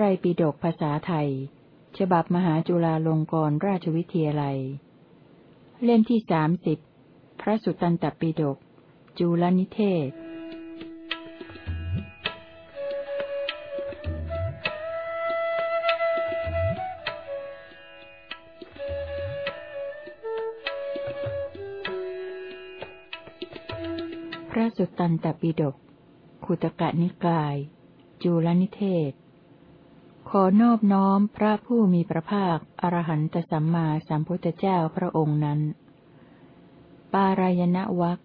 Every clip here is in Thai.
ระไตรปิฎกภาษาไทย ฉบับมหาจุฬาลงกรณราชวิทยาลัย เล่มที่สามสิบ พระสุตตันตปิฎก จุลนิเทศพระสุตตันตปิฎกขุตกะนิกาย จุลนิเทศ ขอนอบน้อมพระผู้มีพระภาค อรหันตสัมมาสัมพุทธเจ้าพระองค์นั้น ปารายณวัค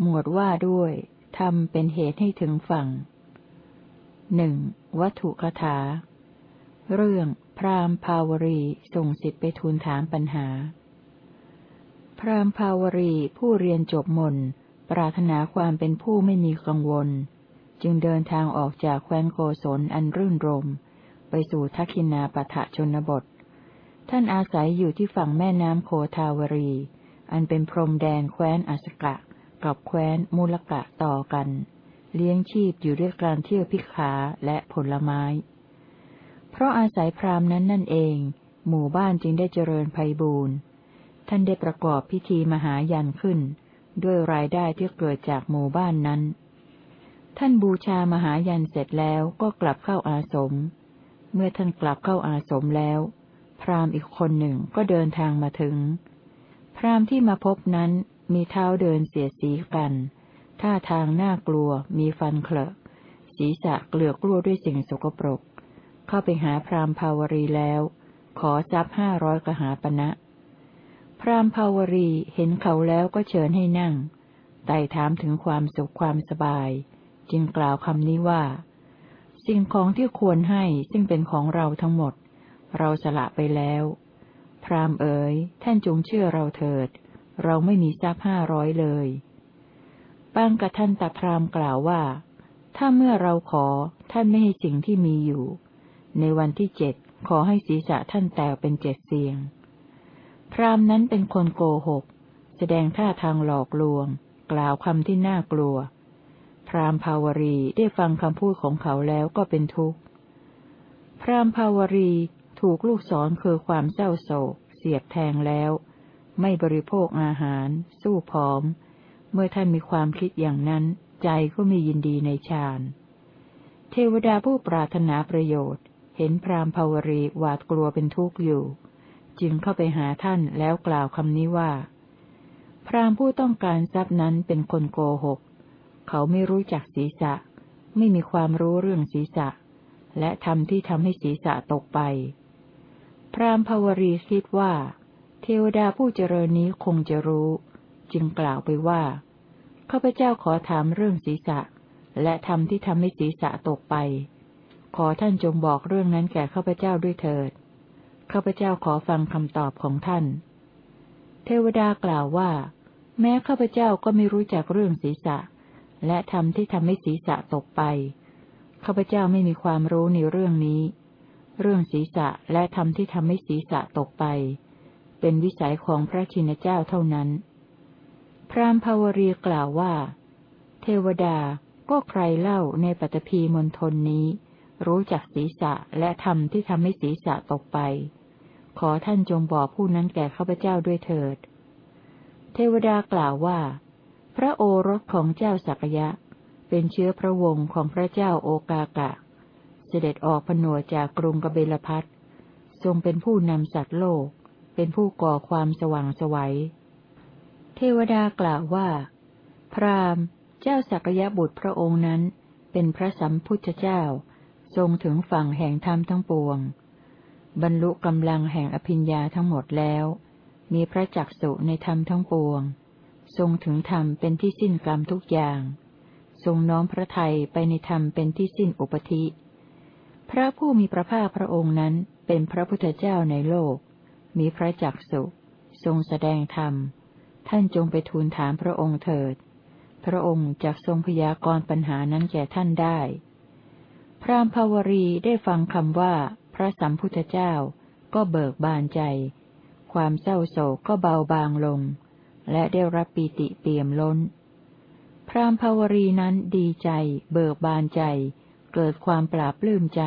หมวดว่าด้วยทำเป็นเหตุให้ถึงฝั่งหนึ่งวัตถุคถา เรื่อง พรามภาวรีส่งสิทธิไปทูลถามปัญหา พรามภาวรีผู้เรียนจบมน ปรารถนาความเป็นผู้ไม่มีกังวล จึงเดินทางออกจากแคว้นโกศลอันรื่นรม ไปสู่ทักินาปะทะชนบท ท่านอาศัยอยู่ที่ฝั่งแม่น้ำโคทาวรี อันเป็นพรมแดนแคว้นอสกะ กับแคว้นมูลกะต่อกัน เลี้ยงชีพอยู่ด้วยการเที่ยวพิขาและผลไม้ เพราะอาศัยพรามนั้นนั่นเอง หมู่บ้านจึงได้เจริญไพบูรณ์ท่านได้ประกอบพิธีมหายันขึ้น ด้วยรายได้ที่เกิดจากหมู่บ้านนั้น ท่านบูชามหายันเสร็จแล้วก็กลับเข้าอาสม เมื่อท่านกลับเข้าอาสมแล้ว พราหมณ์อีกคนหนึ่งก็เดินทางมาถึง พราหมณ์ที่มาพบนั้นมีเท้าเดินเสียสีกัน ท่าทางน่ากลัว มีฟันเคลอะศีรษะเกลือกลัวด้วยสิ่งสกปรก เข้าไปหาพราหมณ์ภาวรีแล้ว ขอทรัพย์ห้าร้อยกหาปณะพราหมณ์ภาวรีเห็นเขาแล้วก็เชิญให้นั่ง ไต่ถามถึงความสุขความสบาย จึงกล่าวคำนี้ว่า สิ่งของที่ควรให้ซึ่งเป็นของเราทั้งหมด เราสละไปแล้ว พรามเอ๋ยท่านจงเชื่อเราเถิด เราไม่มีทรัพย์ห้าร้อยเลยปังกะท่านตาพรามกล่าวว่า ถ้าเมื่อเราขอท่านไม่ให้สิ่งที่มีอยู่ ในวันที่เจ็ดขอให้ศีรษะท่านแตกเป็นเจ็ดเสียง พรามนั้นเป็นคนโกหก แสดงท่าทางหลอกลวง กล่าวคำที่น่ากลัว พรามภาวรีได้ฟังคำพูดของเขาแล้วก็เป็นทุกข์ พรามภาวรีถูกลูกศรคือความเศร้าโศก เสียบแทงแล้ว ไม่บริโภคอาหาร สู้ผอม เมื่อท่านมีความคิดอย่างนั้น ใจก็มียินดีในฌานเทวดาผู้ปรารถนาประโยชน์ เห็นพรามภาวรีหวาดกลัวเป็นทุกข์อยู่ จึงเข้าไปหาท่านแล้วกล่าวคำนี้ว่า พรามผู้ต้องการทรัพย์นั้นเป็นคนโกหก เขาไม่รู้จักศีรษะ ไม่มีความรู้เรื่องศีรษะ และทำที่ทำให้ศีรษะตกไป พรามภวรีคิดว่า เทวดาผู้เจริญนี้คงจะรู้ จึงกล่าวไปว่าข้าพเจ้าขอถามเรื่องศีรษะ และทำที่ทำให้ศีรษะตกไป ขอท่านจงบอกเรื่องนั้นแก่ข้าพเจ้าด้วยเถิดข้าพเจ้าขอฟังคำตอบของท่าน เทวดากล่าวว่า แม้ข้าพเจ้าก็ไม่รู้จักเรื่องศีรษะ และธรรมที่ทำให้ศีรษะตกไป ข้าพเจ้าไม่มีความรู้ในเรื่องนี้ เรื่องศีรษะและธรรมที่ทำให้ศีรษะตกไป เป็นวิสัยของพระชินเจ้าเท่านั้น พรามภาวรีกล่าวว่า เทวดาก็ใครเล่าในปฐพีมณฑลนี้ รู้จักศีรษะและธรรมที่ทำให้ศีรษะตกไป ขอท่านจงบอกผู้นั้นแก่ข้าพเจ้าด้วยเถิด เทวดากล่าวว่า พระโอรสของเจ้าสักยะ เป็นเชื้อพระวงศ์ของพระเจ้าโอกากะ เสด็จออกผนวดจากกรุงกเบลพัททรงเป็นผู้นำสัตว์โลก เป็นผู้ก่อความสว่างสวัย เทวดากล่าวว่า พรามเจ้าสักยะบุตรพระองค์นั้น เป็นพระสัมพุทธเจ้า ทรงถึงฝั่งแห่งธรรมทั้งปวง บรรลุกำลังแห่งอภิญญาทั้งหมดแล้ว มีพระจักสุในธรรมทั้งปวง ทรงถึงธรรมเป็นที่สิ้นกรรมทุกอย่าง ทรงน้อมพระไทยไปในธรรมเป็นที่สิ้นอุปธิ พระผู้มีพระภาคพระองค์นั้นเป็นพระพุทธเจ้าในโลก มีพระจักสุทรงแสดงธรรม ท่านจงไปทูลถามพระองค์เถิด พระองค์จะทรงพยากรณ์ปัญหานั้นแก่ท่านได้ พรามภาวรีได้ฟังคำว่า พระสัมพุทธเจ้าก็เบิกบานใจ ความเศร้าโศกก็เบาบางลง และได้รับปีติเปี่ยมล้น พรามภาวรีนั้นดีใจ เบิกบานใจ เกิดความปราบปลื้มใจ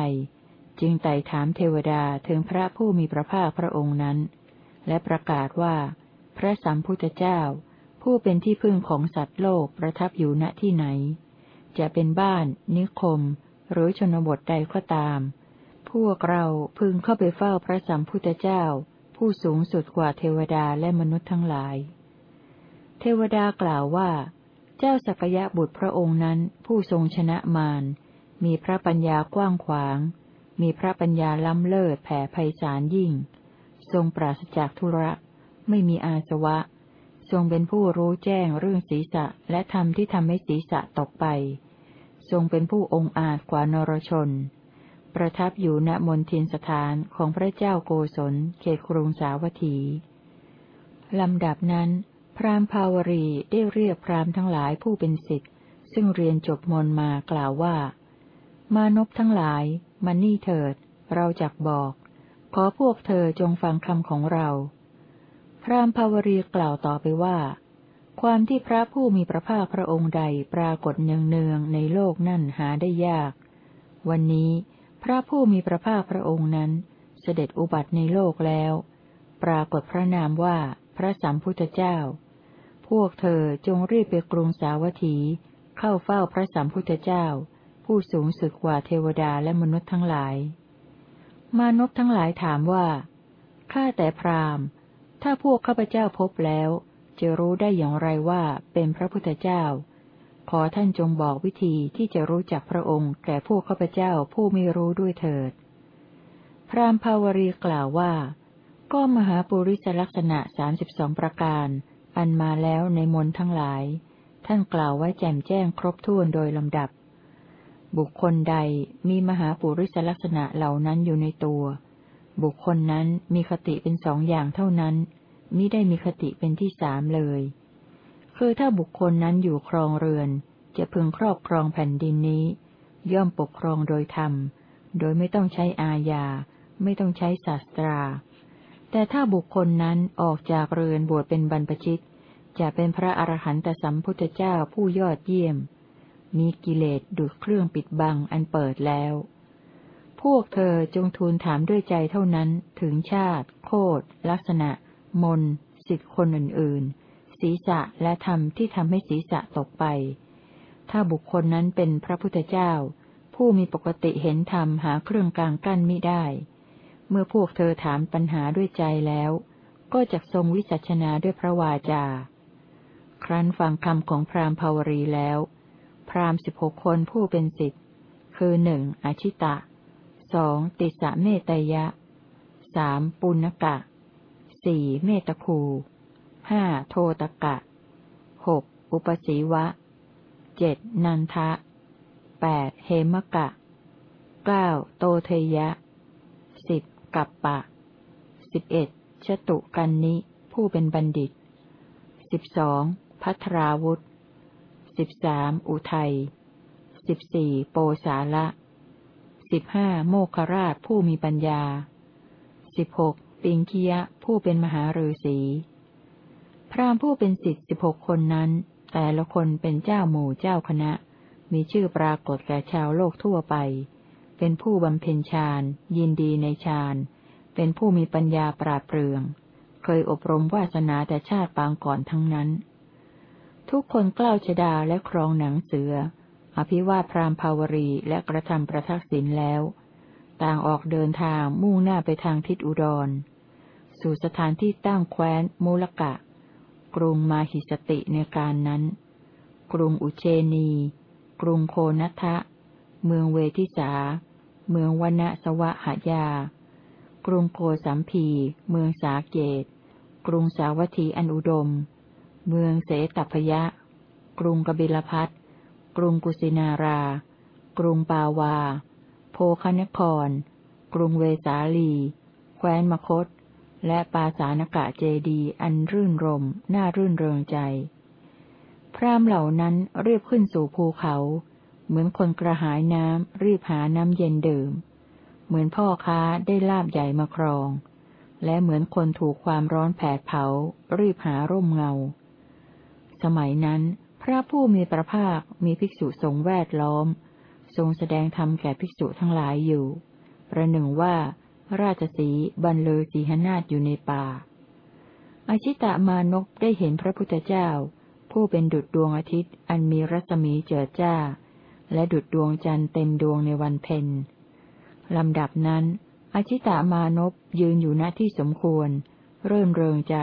จึงไต่ถามเทวดาถึงพระผู้มีพระภาคพระองค์นั้น และประกาศว่า พระสัมพุทธเจ้า ผู้เป็นที่พึ่งของสัตว์โลกประทับอยู่ณที่ไหน จะเป็นบ้าน นิคม หรือชนบทใดก็ตาม พวกเราพึงเข้าไปเฝ้าพระสัมพุทธเจ้า ผู้สูงสุดกว่าเทวดาและมนุษย์ทั้งหลาย ทวดากล่าวว่า เจ้าสักยะบุตรพระองค์นั้นผู้ทรงชนะมาร มีพระปัญญากว้างขวาง มีพระปัญญาล้ำเลิศแผ่ไพศาลยิ่ง ทรงปราศจากทุระ ไม่มีอาสวะ ทรงเป็นผู้รู้แจ้งเรื่องศีรษะและธรรมที่ทำให้ศีรษะตกไป ทรงเป็นผู้องอาจกว่านรชน ประทับอยู่ณมณฑินสถานของพระเจ้าโกศลเขตกรุงสาวัตถีลำดับนั้น พรามภาวรีได้เรียกพรามทั้งหลายผู้เป็นสิทธิ์ ซึ่งเรียนจบมนมากล่าวว่า มานพทั้งหลายมานี่เถิด เราจักบอก ขอพวกเธอจงฟังคำของเรา พรามภาวรีกล่าวต่อไปว่า ความที่พระผู้มีพระภาคพระองค์ใดปรากฏเนืองๆในโลกนั่นหาได้ยาก วันนี้พระผู้มีพระภาคพระองค์นั้น เสด็จอุบัติในโลกแล้ว ปรากฏพระนามว่าพระสัมพุทธเจ้า พวกเธอจงรีบไปกรุงสาวัตถี เข้าเฝ้าพระสัมพุทธเจ้า ผู้สูงสุดกว่าเทวดาและมนุษย์ทั้งหลาย มานพทั้งหลายถามว่าข้าแต่พราหมณ์ ถ้าพวกข้าพเจ้าพบแล้ว จะรู้ได้อย่างไรว่าเป็นพระพุทธเจ้า ขอท่านจงบอกวิธีที่จะรู้จักพระองค์ แก่ผู้ข้าพเจ้าผู้ไม่รู้ด้วยเถิด พรามภาวรีกล่าวว่า ก็มหาปุริสลักษณะสามสิบสองประการ อันมาแล้วในมนทั้งหลาย ท่านกล่าวไว้แจ่มแจ้งครบถ้วนโดยลำดับ บุคคลใดมีมหาปุริสลักษณะเหล่านั้นอยู่ในตัว บุคคลนั้นมีคติเป็นสองอย่างเท่านั้นมิได้มีคติเป็นที่สามเลย คือถ้าบุคคลนั้นอยู่ครองเรือน จะพึงครอบครองแผ่นดินนี้ ย่อมปกครองโดยธรรม โดยไม่ต้องใช้อาญา ไม่ต้องใช้ศาสตรา แต่ถ้าบุคคลนั้นออกจากเรือนบวชเป็นบรรพชิต จะเป็นพระอรหันตสัมพุทธเจ้าผู้ยอดเยี่ยม มีกิเลสดุดเครื่องปิดบังอันเปิดแล้ว พวกเธอจงทูลถามด้วยใจเท่านั้นถึงชาติ โคดลักษณะ มนสิทธิคนอื่นๆ ศีรษะและธรรมที่ทำให้ศีรษะตกไป ถ้าบุคคลนั้นเป็นพระพุทธเจ้า ผู้มีปกติเห็นธรรมหาเครื่องกลางกั้นมิได้ มื่อพวกเธอถามปัญหาด้วยใจแล้ว ก็จะทรงวิจัชนาด้วยพระวาจา ครั้นฟังคำของพราหมณ์ภาวรีแล้ว พราหมณ์สิบหกคนผู้เป็นสิทธิ์คือหนึ่งอาชิตะสองติสะเมตยะสามปุณกะสี่เมตคูห้าโทตกะหกอุปสีวะเจ็ดนันทะแปดเหมกะเก้าโตเทยะ กัปปะสิบเอ็ดชตุกันนิ ผู้เป็นบัณฑิตสิบสองพัทราวุธสิบสามอุทัยสิบสี่โปสาละสิบห้าโมคราชผู้มีปัญญาสิบหกปิงคียะผู้เป็นมหาฤาษีพราหมณ์ผู้เป็นสิทธิสิบหกคนนั้น แต่ละคนเป็นเจ้าหมู่เจ้าคณะ มีชื่อปรากฏแก่ชาวโลกทั่วไป เป็นผู้บำเพ็ญฌานยินดีในฌานเป็นผู้มีปัญญาปราดเปรื่อง เคยอบรมวาสนาแต่ชาติปางก่อนทั้งนั้น ทุกคนกล้าวชดาและครองหนังเสือ อภิวาพรามภาวรีและกระทำประทักษิณแล้ว ต่างออกเดินทางมุ่งหน้าไปทางทิศอุดร สู่สถานที่ตั้งแคว้นมูลกะ กรุงมาหิสติในการนั้น กรุงอุเชนี กรุงโคนัทะ เมืองเวทิสา เมืองวนะสวะหายา กรุงโกสัมพี เมืองสาเกต กรุงสาวัตถีอันอุดม เมืองเสตพยะ กรุงกบิลพัทกรุงกุสินารา กรุงปาวา โพคนคร กรุงเวสาลี แคว้นมคต และปาสานกะเจดีอันรื่นรม น่ารื่นเริงใจ พรามเหล่านั้นเรียบขึ้นสู่ภูเขา เหมือนคนกระหายน้ำรีบหาน้ำเย็นดื่ม เหมือนพ่อค้าได้ลาบใหญ่มาครอง และเหมือนคนถูกความร้อนแผดเผา รีบหาร่มเงา สมัยนั้น พระผู้มีพระภาคมีภิกษุสงฆ์แวดล้อม ทรงแสดงธรรมแก่ภิกษุทั้งหลายอยู่ ประหนึ่งว่า ราชสีบรรเลอสีหนาฏอยู่ในป่า อาชิตะมานพได้เห็นพระพุทธเจ้า ผู้เป็นดุจดวงอาทิตย์อันมีรัศมีเจิดจ้า และดุจดวงจันทร์เต็มดวงในวันเพ็ญลำดับนั้นอาชิตามานพยืนอยู่ณที่สมควร เริ่มเริงใจ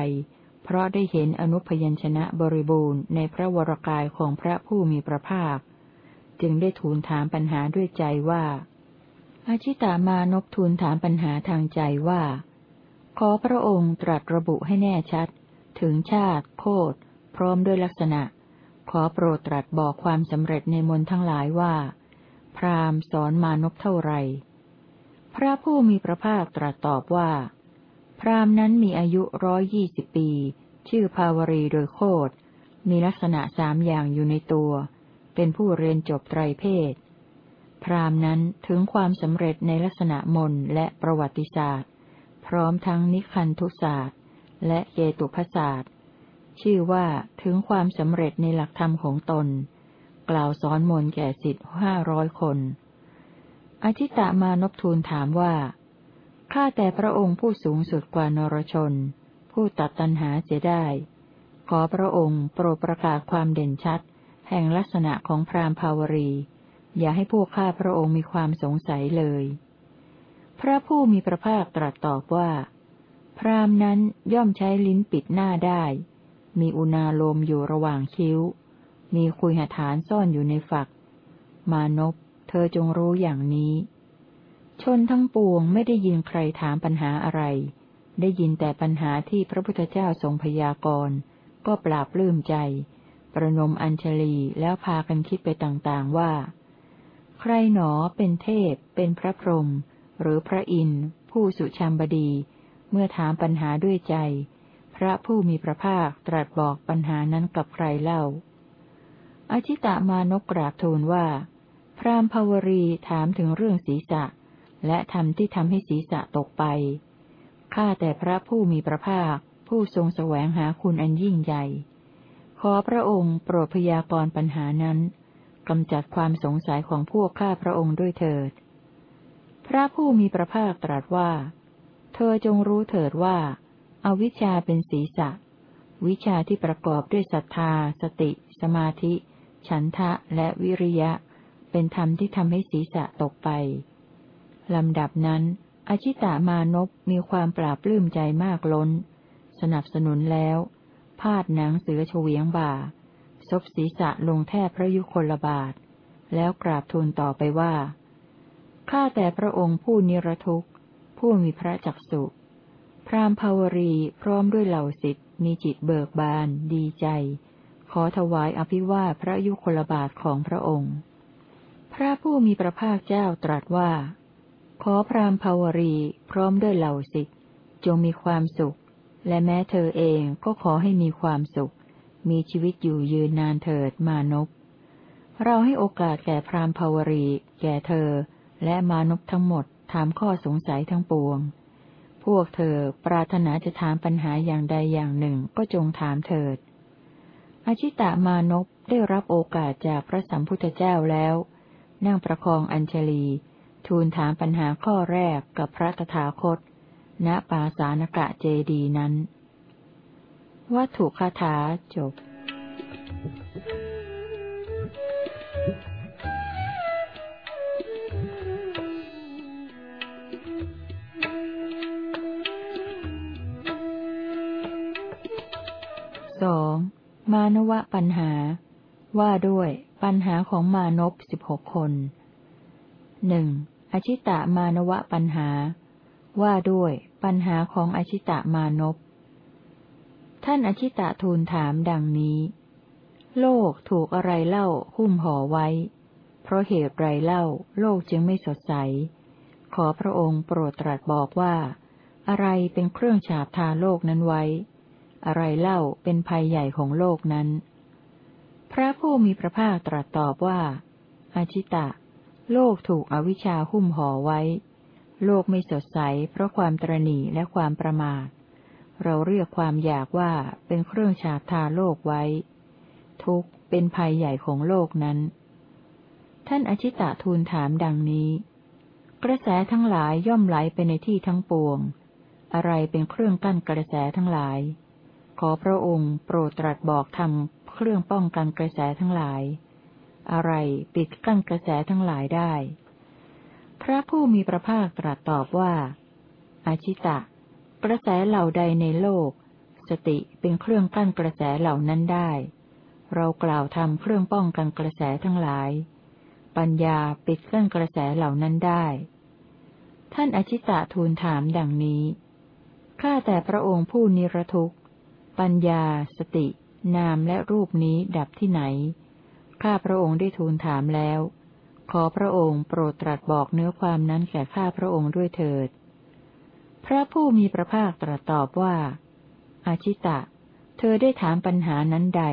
เพราะได้เห็นอนุพยัญชนะบริบูรณ์ในพระวรกายของพระผู้มีพระภาค จึงได้ทูลถามปัญหาด้วยใจว่าอาชิตามานพทูลถามปัญหาทางใจว่า ขอพระองค์ตรัสระบุให้แน่ชัด ถึงชาติ โคดพร้อมด้วยลักษณะ ขอโปรดตรัสบอกความสำเร็จในมนทั้งหลายว่า พราหมณ์สอนมานพเท่าไร พระผู้มีพระภาคตรัสตอบว่า พราหมณ์นั้นมีอายุร้อยยี่สิบปี ชื่อภาวรีโดยโคดมีลักษณะสามอย่างอยู่ในตัว เป็นผู้เรียนจบไตรเพศ พราหมณ์นั้นถึงความสำเร็จในลักษณะมนและประวัติศาสตร์ พร้อมทั้งนิคันทุศาสตร์ และเกตุพศาสตร์ ชื่อว่าถึงความสำเร็จในหลักธรรมของตน กล่าวสอนมนแก่สิทธิ์ห้าร้อยคน อธิตามานพทูลถามว่า ข้าแต่พระองค์ผู้สูงสุดกว่านรชน ผู้ตัดตัณหาเสียได้ ขอพระองค์โปรดประกาศความเด่นชัด แห่งลักษณะของพรามภาวรี อย่าให้พวกข้าพระองค์มีความสงสัยเลย พระผู้มีพระภาคตรัสตอบว่า พรามนั้นย่อมใช้ลิ้นปิดหน้าได้ มีอุณาโลมอยู่ระหว่างคิ้ว มีคุยหฐานซ่อนอยู่ในฝัก มานพเธอจงรู้อย่างนี้ ชนทั้งปวงไม่ได้ยินใครถามปัญหาอะไร ได้ยินแต่ปัญหาที่พระพุทธเจ้าทรงพยากรณ์ ก็ปราบลื้มใจ ประนมอัญชลีแล้วพากันคิดไปต่างๆว่า ใครหนอเป็นเทพ เป็นพระพรหมหรือพระอินทร์ผู้สุชามบดี เมื่อถามปัญหาด้วยใจ ระผู้มีพระภาคตรัสบอกปัญหานั้นกับใครเล่า อชิตามานกกราบทูลว่า พรามภาวรีถามถึงเรื่องศีรษะ และธรรมที่ทำให้ศีรษะตกไป ข้าแต่พระผู้มีพระภาค ผู้ทรงแสวงหาคุณอันยิ่งใหญ่ ขอพระองค์โปรดพยากรปัญหานั้นกำจัดความสงสัยของพวกข้าพระองค์ด้วยเถิด พระผู้มีพระภาคตรัสว่า เธอจงรู้เถิดว่า อาวิชชาเป็นศีรษะ วิชาที่ประกอบด้วยศรัทธา สติ สมาธิ ฉันทะและวิริยะ เป็นธรรมที่ทำให้ศีรษะตกไป ลำดับนั้นอชิตามานพมีความปราบปลื้มใจมากล้น สนับสนุนแล้ว พาดหนังเสือเฉวียงบ่า ซบศีรษะลงแทบพระยุคลบาท แล้วกราบทูลต่อไปว่า ข้าแต่พระองค์ผู้นิรทุกข์ ผู้มีพระจักสุ พรามภาวรีพร้อมด้วยเหล่าสิทธิ์มีจิตเบิกบาน ดีใจ ขอถวายอภิวาพระยุคลบาทของพระองค์ พระผู้มีพระภาคเจ้าตรัสว่า ขอพรามภาวรีพร้อมด้วยเหล่าสิทธิ์จงมีความสุข และแม้เธอเองก็ขอให้มีความสุข มีชีวิตอยู่ยืนนานเถิดมานพเราให้โอกาสแก่พรามภาวรี แก่เธอ และมานพทั้งหมดถามข้อสงสัยทั้งปวง พวกเธอปรารถนาจะถามปัญหาอย่างใดอย่างหนึ่งก็จงถามเถิด อชิตามานพได้รับโอกาสจากพระสัมพุทธเจ้าแล้ว นั่งประคองอัญชลี ทูลถามปัญหาข้อแรกกับพระตถาคต ณปาสานกะเจดีนั้น วัตถุคาถาจบ สองมานวะปัญหา ว่าด้วยปัญหาของมานพสิบหกคนหนึ่งอชิตะมานวะปัญหา ว่าด้วยปัญหาของอชิตะมานพท่านอชิตะทูลถามดังนี้ โลกถูกอะไรเล่าหุ้มห่อไว้ เพราะเหตุไรเล่า โลกจึงไม่สดใส ขอพระองค์โปรดตรัสบอกว่า อะไรเป็นเครื่องฉาบทาโลกนั้นไว้ อะไรเล่าเป็นภัยใหญ่ของโลกนั้น พระผู้มีพระภาคตรัสตอบว่า อาชิตะ โลกถูกอวิชชาหุ้มห่อไว้ โลกไม่สดใสเพราะความตรณีและความประมาท เราเรียกความอยากว่าเป็นเครื่องฉาบทาโลกไว้ ทุกเป็นภัยใหญ่ของโลกนั้น ท่านอชิตะทูลถามดังนี้ กระแสทั้งหลายย่อมไหลไปในที่ทั้งปวง อะไรเป็นเครื่องกั้นกระแสทั้งหลาย ขอพระองค์โปรดตรัสบอกทำเครื่องป้องกันกระแสทั้งหลาย อะไรปิดกั้นกระแสทั้งหลายได้ พระผู้มีพระภาคตรัสตอบว่าอาชิตะ กระแสเหล่าใดในโลก สติเป็นเครื่องกั้นกระแสเหล่านั้นได้ เรากล่าวทำเครื่องป้องกันกระแสทั้งหลาย ปัญญาปิดกั้นกระแสเหล่านั้นได้ ท่านอชิตะทูลถามดังนี้ข้าแต่พระองค์ผู้นิรทุกข์ ปัญญา สติ นามและรูปนี้ดับที่ไหน ข้าพระองค์ได้ทูลถามแล้ว ขอพระองค์โปรดตรัสบอกเนื้อความนั้นแก่ข้าพระองค์ด้วยเถิด พระผู้มีพระภาคตรัสตอบว่า อาชิตะ เธอได้ถามปัญหานั้นใด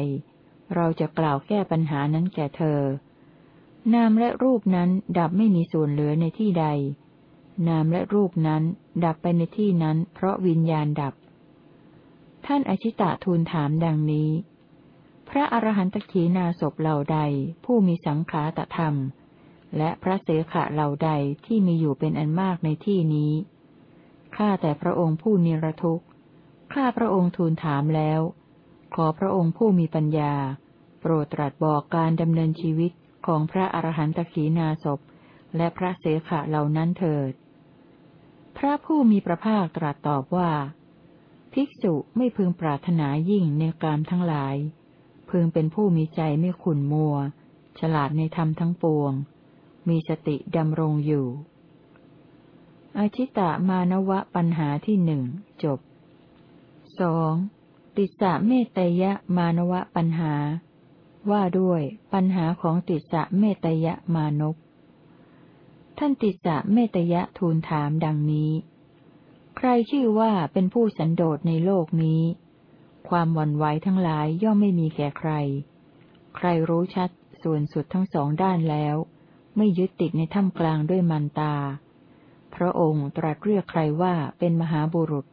เราจะกล่าวแก้ปัญหานั้นแก่เธอ นามและรูปนั้นดับไม่มีส่วนเหลือในที่ใด นามและรูปนั้นดับไปในที่นั้น เพราะวิญญาณดับ ท่านอชิตะทูลถามดังนี้ พระอรหันตขีนาศพเหล่าใดผู้มีสังขาตธรรม และพระเสขะเหล่าใดที่มีอยู่เป็นอันมากในที่นี้ ข้าแต่พระองค์ผู้นิรทุกข์ ข้าพระองค์ทูลถามแล้ว ขอพระองค์ผู้มีปัญญา โปรดตรัสบอกการดำเนินชีวิตของพระอรหันตขีนาศพและพระเสขะเหล่านั้นเถิด พระผู้มีพระภาคตรัสตอบว่า ภิกษุไม่พึงปรารถนายิ่งในกามทั้งหลาย พึงเป็นผู้มีใจไม่ขุนมัว ฉลาดในธรรมทั้งปวง มีสติดำรงอยู่อาชิตะมานวะปัญหาที่หนึ่งจบสองติสะเมตยะมานวะปัญหา ว่าด้วยปัญหาของติสะเมตยะมานพท่านติสะเมตยะทูลถามดังนี้ ใครชื่อว่าเป็นผู้สันโดษในโลกนี้ ความหวั่นไหวทั้งหลายย่อมไม่มีแก่ใคร ใครรู้ชัดส่วนสุดทั้งสองด้านแล้ว ไม่ยึดติดในถ้ำกลางด้วยมันตา พระองค์ตรัสเรียกใครว่าเป็นมหาบุรุษ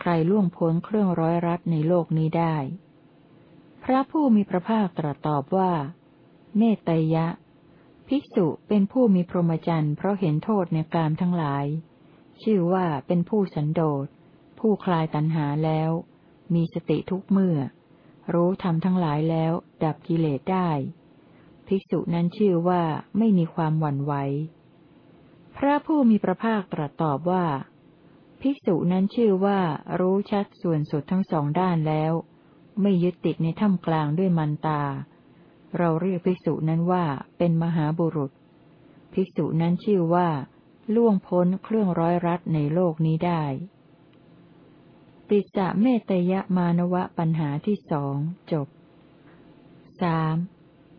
ใครล่วงพ้นเครื่องร้อยรัดในโลกนี้ได้ พระผู้มีพระภาคตรัสตอบว่า เมตตยะ ภิกษุเป็นผู้มีพรหมจรรย์เพราะเห็นโทษในกามทั้งหลาย ชื่อว่าเป็นผู้สันโดษ ผู้คลายตัณหาแล้ว มีสติทุกเมื่อ รู้ธรรมทั้งหลายแล้ว ดับกิเลสได้ ภิกษุนั้นชื่อว่าไม่มีความหวั่นไหว พระผู้มีพระภาคตรัสตอบว่า ภิกษุนั้นชื่อว่ารู้ชัดส่วนสุดทั้งสองด้านแล้ว ไม่ยึดติดในถ้ำกลางด้วยมันตา เราเรียกภิกษุนั้นว่าเป็นมหาบุรุษ ภิกษุนั้นชื่อว่า ล่วงพ้นเครื่องร้อยรัดในโลกนี้ได้ ติสะเมตยะมานวะปัญหาที่สองจบสาม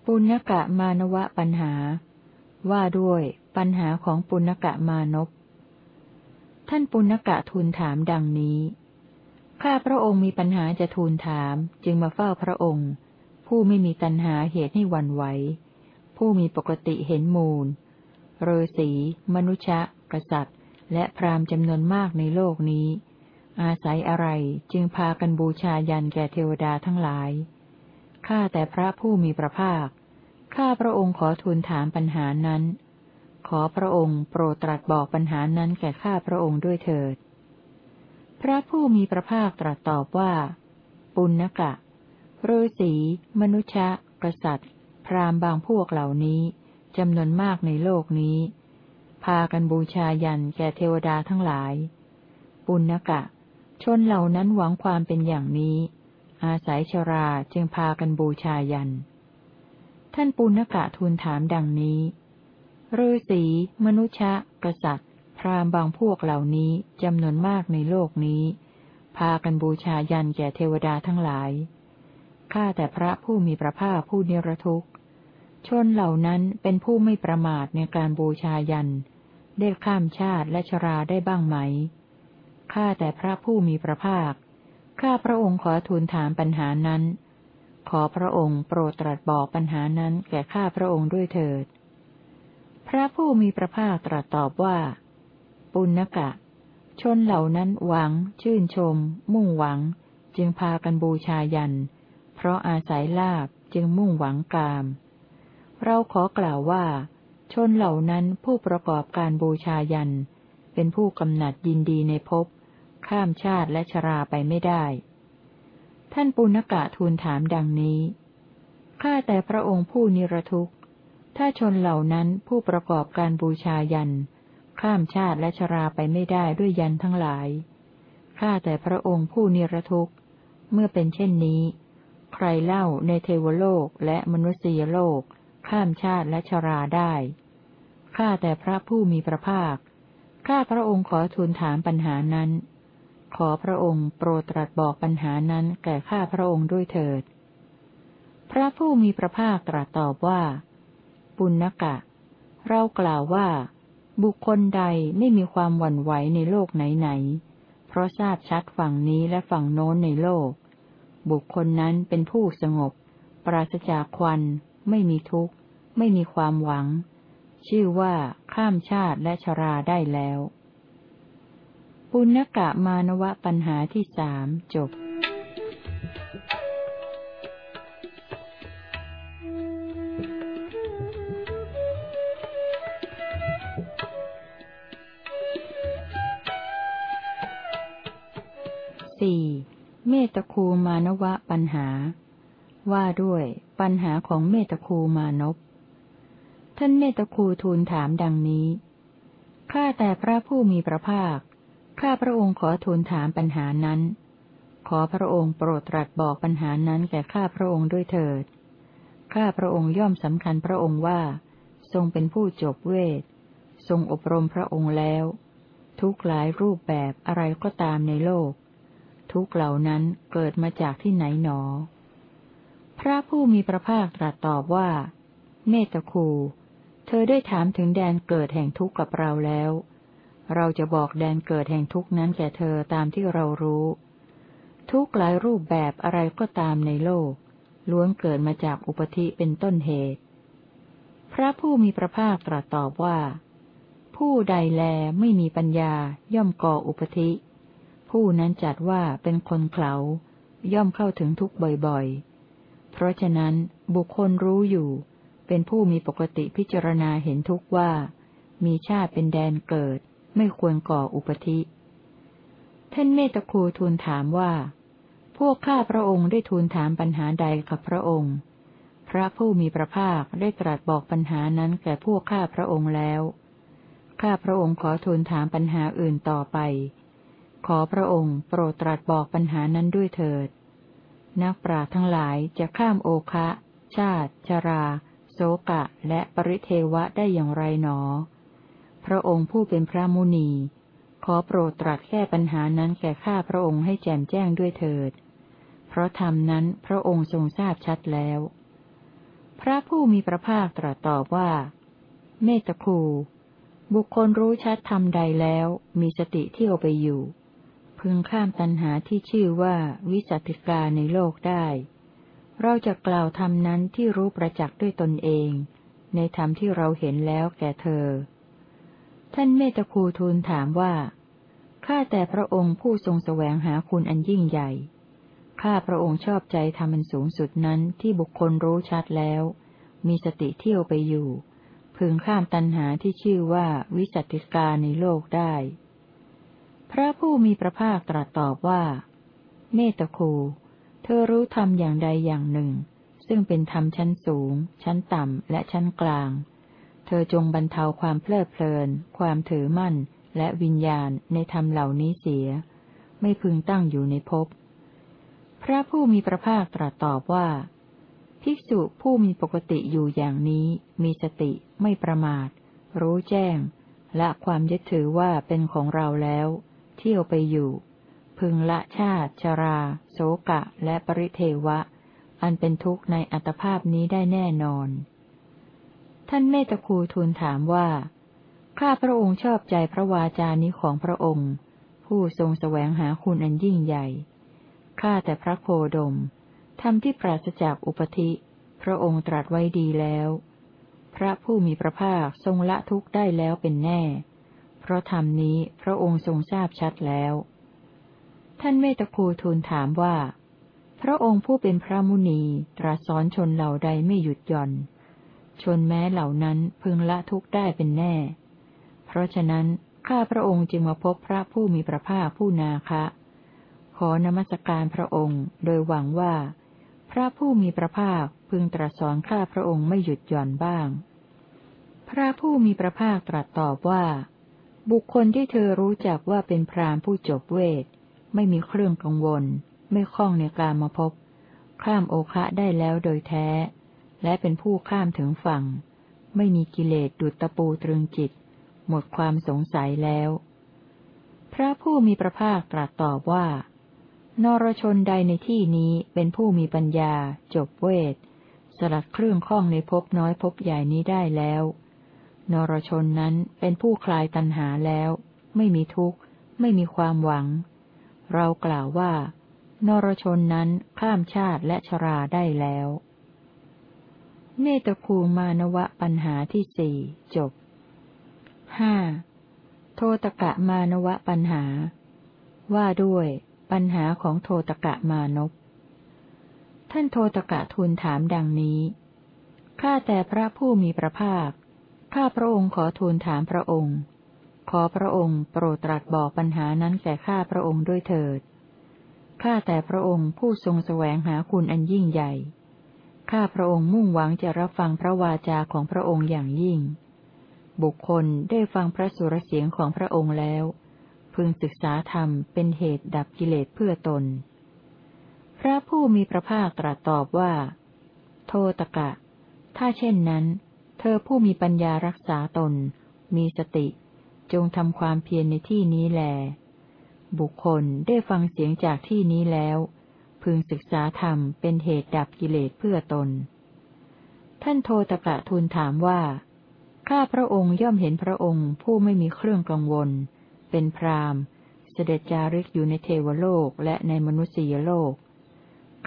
ปุณกะมานวะปัญหา ว่าด้วยปัญหาของปุณกะมานพท่านปุณกะทูลถามดังนี้ ข้าพระองค์มีปัญหาจะทูลถาม จึงมาเฝ้าพระองค์ ผู้ไม่มีตัณหาเหตุให้วันไหว ผู้มีปกติเห็นมูล เรศีมนุษย์กษัตริย์ และพราหมณ์จำนวนมากในโลกนี้ อาศัยอะไรจึงพากันบูชายันแก่เทวดาทั้งหลาย ข้าแต่พระผู้มีพระภาค ข้าพระองค์ขอทูลถามปัญหานั้น ขอพระองค์โปรดตรัสบอกปัญหานั้นแก่ข้าพระองค์ด้วยเถิด พระผู้มีพระภาคตรัสตอบว่า ปุณณกะฤาษี มนุษย์กษัตริย์ พราหมณ์บางพวกเหล่านี้ จำนวนมากในโลกนี้ พากันบูชายันแก่เทวดาทั้งหลาย ปุณณกะ ชนเหล่านั้นหวังความเป็นอย่างนี้ อาศัยชราจึงพากันบูชายัน ท่านปุณณกะทูลถามดังนี้ฤาษีมนุษย์กษัตริย์ พราหมณ์บางพวกเหล่านี้จำนวนมากในโลกนี้ พากันบูชายันแก่เทวดาทั้งหลายข้าแต่พระผู้มีพระภาคผู้เนรทุกข์ ชนเหล่านั้นเป็นผู้ไม่ประมาทในการบูชายัน ได้ข้ามชาติและชราได้บ้างไหม ข้าแต่พระผู้มีพระภาค ข้าพระองค์ขอทูลถามปัญหานั้น ขอพระองค์โปรดตรัสบอกปัญหานั้นแก่ข้าพระองค์ด้วยเถิด พระผู้มีพระภาคตรัสตอบว่า ปุณกะ ชนเหล่านั้นหวัง ชื่นชม มุ่งหวัง จึงพากันบูชายัน เพราะอาศัยลาบจึงมุ่งหวังกาม เราขอกล่าวว่า ชนเหล่านั้นผู้ประกอบการบูชายัน เป็นผู้กำหนัดยินดีในภพ ข้ามชาติและชราไปไม่ได้ ท่านปุณกะทูลถามดังนี้ ข้าแต่พระองค์ผู้นิรทุกข์ ถ้าชนเหล่านั้นผู้ประกอบการบูชายัน ข้ามชาติและชราไปไม่ได้ด้วยยันทั้งหลาย ข้าแต่พระองค์ผู้นิรทุกข์ เมื่อเป็นเช่นนี้ ใครเล่าในเทวโลกและมนุษยโลก ข้ามชาติและชราได้ ข้าแต่พระผู้มีพระภาค ข้าพระองค์ขอทูลถามปัญหานั้น ขอพระองค์โปรดตรัสบอกปัญหานั้นแก่ข้าพระองค์ด้วยเถิด พระผู้มีพระภาคตรัสตอบว่า ปุณกะ เรากล่าวว่า บุคคลใดไม่มีความหวั่นไหวในโลกไหนๆ เพราะทราบชัดฝั่งนี้และฝั่งโน้นในโลก บุคคลนั้นเป็นผู้สงบ ปราศจากควันไม่มีทุกข์ ไม่มีความหวัง ชื่อว่าข้ามชาติและชราได้แล้ว ปุณกะมานวะปัญหาที่สามจบสี่เมตคูมานวะปัญหา ว่าด้วยปัญหาของเมตคูมานพ ท่านเมตคูทูลถามดังนี้ ข้าแต่พระผู้มีพระภาค ข้าพระองค์ขอทูลถามปัญหานั้น ขอพระองค์โปรดตรัสบอกปัญหานั้นแก่ข้าพระองค์ด้วยเถิด ข้าพระองค์ย่อมสำคัญพระองค์ว่า ทรงเป็นผู้จบเวท ทรงอบรมพระองค์แล้ว ทุกหลายรูปแบบอะไรก็ตามในโลก ทุกเหล่านั้นเกิดมาจากที่ไหนหนอ พระผู้มีพระภาคตรัสตอบว่าเมตคู เธอได้ถามถึงแดนเกิดแห่งทุกข์กับเราแล้ว เราจะบอกแดนเกิดแห่งทุกข์นั้นแก่เธอตามที่เรารู้ ทุกหลายรูปแบบอะไรก็ตามในโลก ล้วนเกิดมาจากอุปธิเป็นต้นเหตุ พระผู้มีพระภาคตรัสตอบว่า ผู้ใดแลไม่มีปัญญาย่อมก่ออุปธิ ผู้นั้นจัดว่าเป็นคนเขาย่อมเข้าถึงทุกข์บ่อยๆ เพราะฉะนั้นบุคคลรู้อยู่ เป็นผู้มีปกติพิจารณาเห็นทุกว่า มีชาติเป็นแดนเกิด ไม่ควรก่ออุปธิ ท่านเมตคูทูลถามว่า พวกข้าพระองค์ได้ทูลถามปัญหาใดกับพระองค์ พระผู้มีพระภาคได้ตรัสบอกปัญหานั้นแก่พวกข้าพระองค์แล้ว ข้าพระองค์ขอทูลถามปัญหาอื่นต่อไป ขอพระองค์โปรดตรัสบอกปัญหานั้นด้วยเถิด นักปราชญ์ทั้งหลายจะข้ามโอคะ ชาติ ชรา โสกะและปริเทวะได้อย่างไรหนอ พระองค์ผู้เป็นพระมุนี ขอโปรดตรัสแก้ปัญหานั้นแก่ข้าพระองค์ให้แจ่มแจ้งด้วยเถิด เพราะธรรมนั้นพระองค์ทรงทราบชัดแล้ว พระผู้มีพระภาคตรัสตอบว่า เมตคู บุคคลรู้ชัดธรรมใดแล้ว มีสติเที่ยวไปอยู่ พึงข้ามตัณหาที่ชื่อว่าวิสัติกาในโลกได้ เราจะกล่าวธรรมนั้นที่รู้ประจักษ์ด้วยตนเอง ในธรรมที่เราเห็นแล้วแก่เธอ ท่านเมตคูทูลถามว่า ข้าแต่พระองค์ผู้ทรงแสวงหาคุณอันยิ่งใหญ่ ข้าพระองค์ชอบใจธรรมันสูงสุดนั้นที่บุคคลรู้ชัดแล้ว มีสติเที่ยวไปอยู่ พึงข้ามตัณหาที่ชื่อว่าวิสัติกาในโลกได้ พระผู้มีพระภาคตรัสตอบว่า เมตคู ธอรู้ธรรมอย่างใดอย่างหนึ่ง ซึ่งเป็นธรรมชั้นสูง ชั้นต่ำ และชั้นกลาง เธอจงบรรเทาความเพลิดเพลิน ความถือมั่น และวิญญาณในธรรมเหล่านี้เสีย ไม่พึงตั้งอยู่ในภพ พระผู้มีพระภาคตรัสตอบว่า ภิกษุผู้มีปกติอยู่อย่างนี้ มีสติไม่ประมาท รู้แจ้ง และความยึดถือว่าเป็นของเราแล้ว เที่ยวไปอยู่ พึงละชาติ ชรา โสกะ และปริเทวะ อันเป็นทุกข์ในอัตภาพนี้ได้แน่นอน ท่านเมตคูทูลถามว่า ข้าพระองค์ชอบใจพระวาจานี้ของพระองค์ ผู้ทรงแสวงหาคุณอันยิ่งใหญ่ ข้าแต่พระโคดมทำที่ปราศจากอุปธิ พระองค์ตรัสไว้ดีแล้ว พระผู้มีพระภาคทรงละทุกข์ได้แล้วเป็นแน่ เพราะธรรมนี้พระองค์ทรงทราบชัดแล้ว ท่านเมตคูทูลถามว่า พระองค์ผู้เป็นพระมุนีตรัสสอนชนเหล่าใดไม่หยุดหย่อน ชนแม้เหล่านั้นพึงละทุกข์ได้เป็นแน่ เพราะฉะนั้นข้าพระองค์จึงมาพบพระผู้มีพระภาคผู้นาคะ ขอนมัสการพระองค์โดยหวังว่า พระผู้มีพระภาคพึงตรัสสอนข้าพระองค์ไม่หยุดหย่อนบ้าง พระผู้มีพระภาคตรัสตอบว่า บุคคลที่เธอรู้จักว่าเป็นพรามผู้จบเวท ไม่มีเครื่องกังวล ไม่คล้องในการมาพบ ข้ามโอคะได้แล้วโดยแท้ และเป็นผู้ข้ามถึงฝั่ง ไม่มีกิเลสดุดตะปูตรึงจิต หมดความสงสัยแล้ว พระผู้มีพระภาคตรัสตอบว่า นรชนใดในที่นี้เป็นผู้มีปัญญา จบเวท สลัดเครื่องข้องในภพน้อยภพใหญ่นี้ได้แล้ว นรชนนั้นเป็นผู้คลายตัณหาแล้ว ไม่มีทุกข์ ไม่มีความหวัง เรากล่าวว่า นรชนนั้นข้ามชาติและชราได้แล้ว เนตคูมานวะปัญหาที่สี่จบห้าโทตกะมานวะปัญหา ว่าด้วย ปัญหาของโทตกะมานพท่านโทตกะทูลถามดังนี้ข้าแต่พระผู้มีพระภาคข้าพระองค์ขอทูลถามพระองค์ ขอพระองค์โปรดตรัสบอกปัญหานั้นแก่ข้าพระองค์ด้วยเถิด ข้าแต่พระองค์ผู้ทรงแสวงหาคุณอันยิ่งใหญ่ ข้าพระองค์มุ่งหวังจะรับฟังพระวาจาของพระองค์อย่างยิ่ง บุคคลได้ฟังพระสุรเสียงของพระองค์แล้ว พึงศึกษาธรรมเป็นเหตุดับกิเลสเพื่อตน พระผู้มีพระภาคตรัสตอบว่า โทตกะ ถ้าเช่นนั้น เธอผู้มีปัญญารักษาตน มีสติ จงทำความเพียรในที่นี้แล บุคคลได้ฟังเสียงจากที่นี้แล้ว พึงศึกษาธรรมเป็นเหตุดับกิเลสเพื่อตน ท่านโทตกะทูลถามว่า ข้าพระองค์ย่อมเห็นพระองค์ผู้ไม่มีเครื่องกังวล เป็นพรามเสด็จจาริกอยู่ในเทวโลกและในมนุษยโลก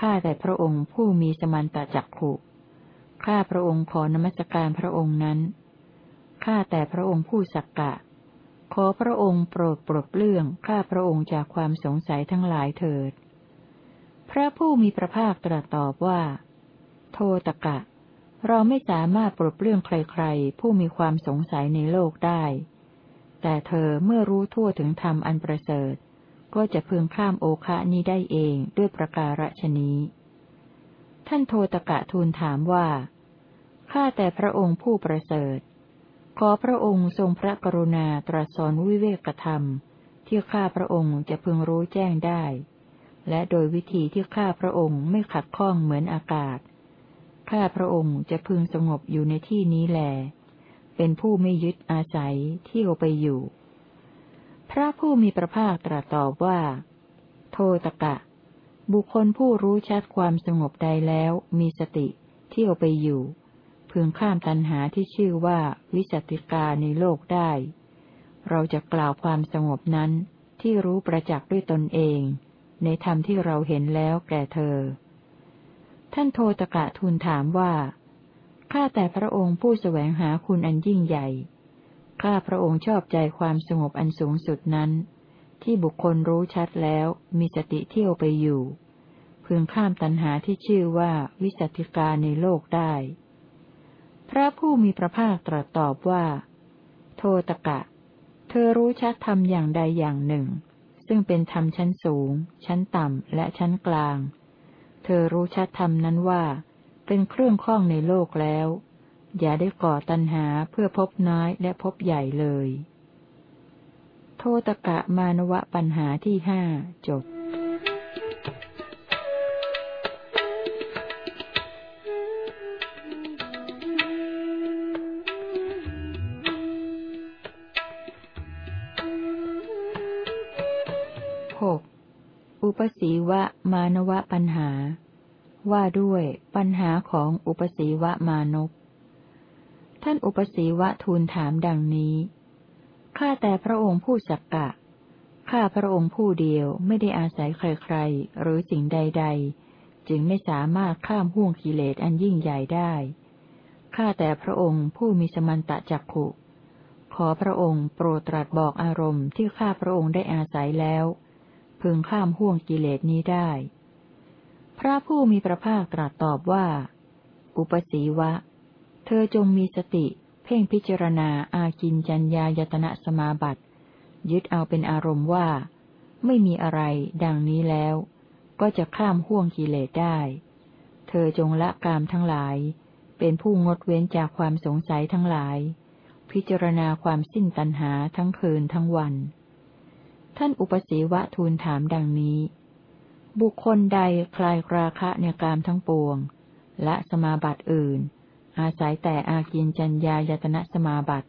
ข้าแต่พระองค์ผู้มีสมันตจักขุข้าพระองค์ขอนมัสการพระองค์นั้น ข้าแต่พระองค์ผู้สักกะ ขอพระองค์โปรดปลดเปลื้องข้าพระองค์จากความสงสัยทั้งหลายเถิด พระผู้มีพระภาคตรัสตอบว่า โทตกะ เราไม่สามารถปลดเปลื้องใครๆ ผู้มีความสงสัยในโลกได้ แต่เธอเมื่อรู้ทั่วถึงธรรมอันประเสริฐ ก็จะพึงข้ามโอคะนี้ได้เองด้วยประการฉนี้ ท่านโทตกะทูลถามว่า ข้าแต่พระองค์ผู้ประเสริฐ ขอพระองค์ทรงพระกรุณาตรัสสอนวิเวกธรรม ที่ข้าพระองค์จะพึงรู้แจ้งได้ และโดยวิธีที่ข้าพระองค์ไม่ขัดข้องเหมือนอากาศ ข้าพระองค์จะพึงสงบอยู่ในที่นี้แล เป็นผู้ไม่ยึดอาศัยที่เอาไปอยู่ พระผู้มีพระภาคตรัสตอบว่า โทตกะ บุคคลผู้รู้ชัดความสงบใดแล้วมีสติที่เอาไปอยู่ พึงข้ามตัณหาที่ชื่อว่าวิจติกาในโลกได้ เราจะกล่าวความสงบนั้นที่รู้ประจักษ์ด้วยตนเอง ในธรรมที่เราเห็นแล้วแก่เธอ ท่านโทตกะทูลถามว่า ข้าแต่พระองค์ผู้แสวงหาคุณอันยิ่งใหญ่ ข้าพระองค์ชอบใจความสงบอันสูงสุดนั้น ที่บุคคลรู้ชัดแล้วมีสติเที่ยวไปอยู่ พึงข้ามตัณหาที่ชื่อว่าวิสัติกาในโลกได้ พระผู้มีพระภาคตรัสตอบว่า โทตกะ เธอรู้ชัดธรรมอย่างใดอย่างหนึ่ง ซึ่งเป็นธรรมชั้นสูง ชั้นต่ำ และชั้นกลาง เธอรู้ชัดธรรมนั้นว่า เป็นเครื่องข้องในโลกแล้ว อย่าได้ก่อตัณหาเพื่อพบน้อยและพบใหญ่เลย โทตกะมานวะปัญหาที่ห้าจบ ปสีวะมานวะปัญหา ว่าด้วยปัญหาของอุปสีวะมานพท่านอุปสีวะทูลถามดังนี้ข้าแต่พระองค์ผู้สักกะข้าพระองค์ผู้เดียวไม่ได้อาศัยใครๆ หรือสิ่งใด ๆ จึงไม่สามารถข้ามห่วงกิเลสอันยิ่งใหญ่ได้ข้าแต่พระองค์ผู้มีสมันตะจักขุ ขอพระองค์โปรดตรัสบอกอารมณ์ที่ข้าพระองค์ได้อาศัยแล้ว พึงข้ามห่วงกิเลสนี้ได้ พระผู้มีพระภาคตรัสตอบว่า อุปสีวะ เธอจงมีสติ เพ่งพิจารณาอากินจัญญายตนะสมาบัติ ยึดเอาเป็นอารมณ์ว่า ไม่มีอะไรดังนี้แล้ว ก็จะข้ามห่วงกิเลสได้ เธอจงละกามทั้งหลาย เป็นผู้งดเว้นจากความสงสัยทั้งหลาย พิจารณาความสิ้นตัณหาทั้งคืนทั้งวัน ท่านอุปสีวะทูลถามดังนี้ บุคคลใดคลายราคะในกามทั้งปวง และสมาบัติอื่น อาศัยแต่อากินจัญญายตนะสมาบัติ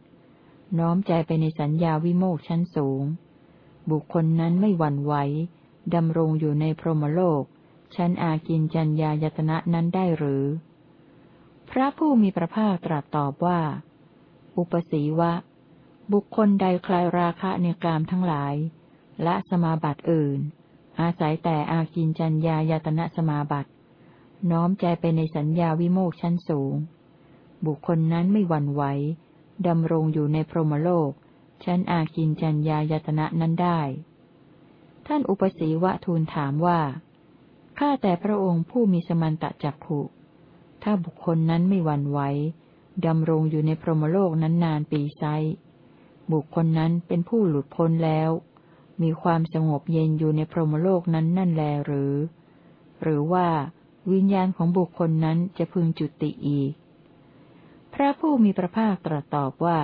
น้อมใจไปในสัญญาวิโมกชั้นสูง บุคคลนั้นไม่หวั่นไหวดำรงอยู่ในพรหมโลก ชั้นอากินจัญญายตนะนั้นได้หรือ พระผู้มีพระภาคตรัสตอบว่า อุปสีวะ บุคคลใดคลายราคะในกามทั้งหลาย ละสมาบัติอื่น อาศัยแต่อากินจัญญายตนะสมาบัติ น้อมใจไปในสัญญาวิโมกชั้นสูง บุคคลนั้นไม่หวั่นไหวดำรงอยู่ในพรหมโลก ชั้นอากินจัญญายตนะนั้นได้ ท่านอุปสีวะทูลถามว่า ข้าแต่พระองค์ผู้มีสมันตะจักขุ ถ้าบุคคลนั้นไม่หวั่นไหวดำรงอยู่ในพรหมโลกนั้นนานปีไซบุคคลนั้นเป็นผู้หลุดพ้นแล้ว มีความสงบเย็นอยู่ในพรหมโลกนั้นนั่นแลหรือ หรือว่า วิญญาณของบุคคลนั้นจะพึงจุติอีก พระผู้มีพระภาคตรัสตอบว่า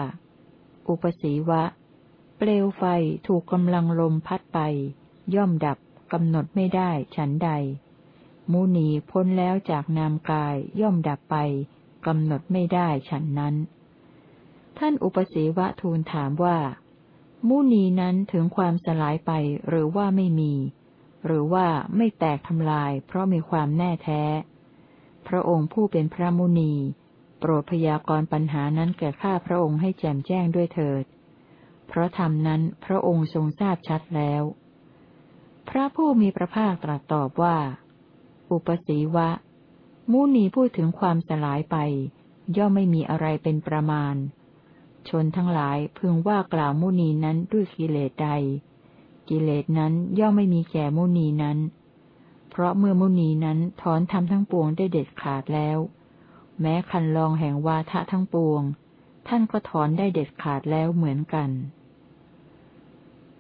อุปสีวะ เปลวไฟถูกกำลังลมพัดไป ย่อมดับกำหนดไม่ได้ฉันใด มูนีพ้นแล้วจากนามกายย่อมดับไปกำหนดไม่ได้ฉันนั้น ท่านอุปสีวะทูลถามว่า มูนีนั้นถึงความสลายไปหรือว่าไม่มี หรือว่าไม่แตกทำลายเพราะมีความแน่แท้ พระองค์ผู้เป็นพระมุนี โปรดพยากรปัญหานั้นแก่ข้าพระองค์ให้แจ่มแจ้งด้วยเถิด เพราะธรรมนั้นพระองค์ทรงทราบชัดแล้ว พระผู้มีพระภาคตรัสตอบว่า อุปสีวะ มุนีพูดถึงความสลายไป ย่อมไม่มีอะไรเป็นประมาณ ชนทั้งหลายพึงว่ากล่าวมุนีนั้นด้วยกิเลสใด กิเลสนั้นย่อมไม่มีแก่มุนีนั้น เพราะเมื่อมุนีนั้นถอนทำทั้งปวงได้เด็ดขาดแล้ว แม้คันลองแห่งวาทะทั้งปวง ท่านก็ถอนได้เด็ดขาดแล้วเหมือนกัน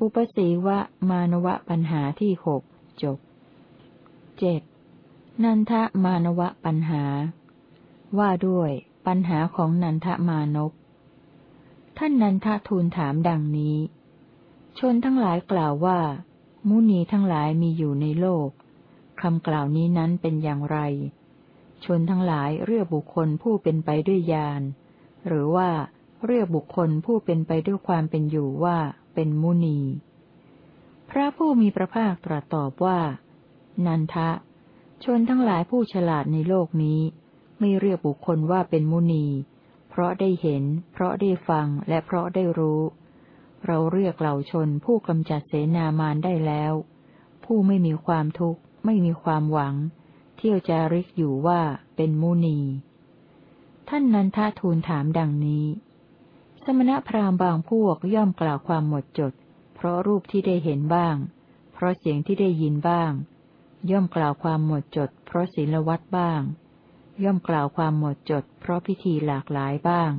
อุปสีวะมานวะปัญหาที่หกจบเจ็ดนันทะมานวะปัญหา ว่าด้วยปัญหาของนันทะมานพ ท่านนันทะทูลถามดังนี้ ชนทั้งหลายกล่าวว่า มุนีทั้งหลายมีอยู่ในโลกคำกล่าวนี้นั้นเป็นอย่างไร ชนทั้งหลายเรียกบุคคลผู้เป็นไปด้วยญาณ หรือว่าเรียกบุคคลผู้เป็นไปด้วยความเป็นอยู่ว่าเป็นมุนี พระผู้มีพระภาคตรัสตอบว่า นันทะ ชนทั้งหลายผู้ฉลาดในโลกนี้ ไม่เรียกบุคคลว่าเป็นมุนี เพราะได้เห็น เพราะได้ฟัง และเพราะได้รู้ เราเรียกเหล่าชนผู้กำจัดเสนามานได้แล้ว ผู้ไม่มีความทุกข์ ไม่มีความหวัง เที่ยวจาริกอยู่ว่าเป็นมุนี ท่านนันทาทูลถามดังนี้ สมณพราหมณ์บางพวกย่อมกล่าวความหมดจด เพราะรูปที่ได้เห็นบ้าง เพราะเสียงที่ได้ยินบ้าง ย่อมกล่าวความหมดจด เพราะศีลวัดบ้าง ย่อมกล่าวความหมดจด เพราะพิธีหลากหลายบ้าง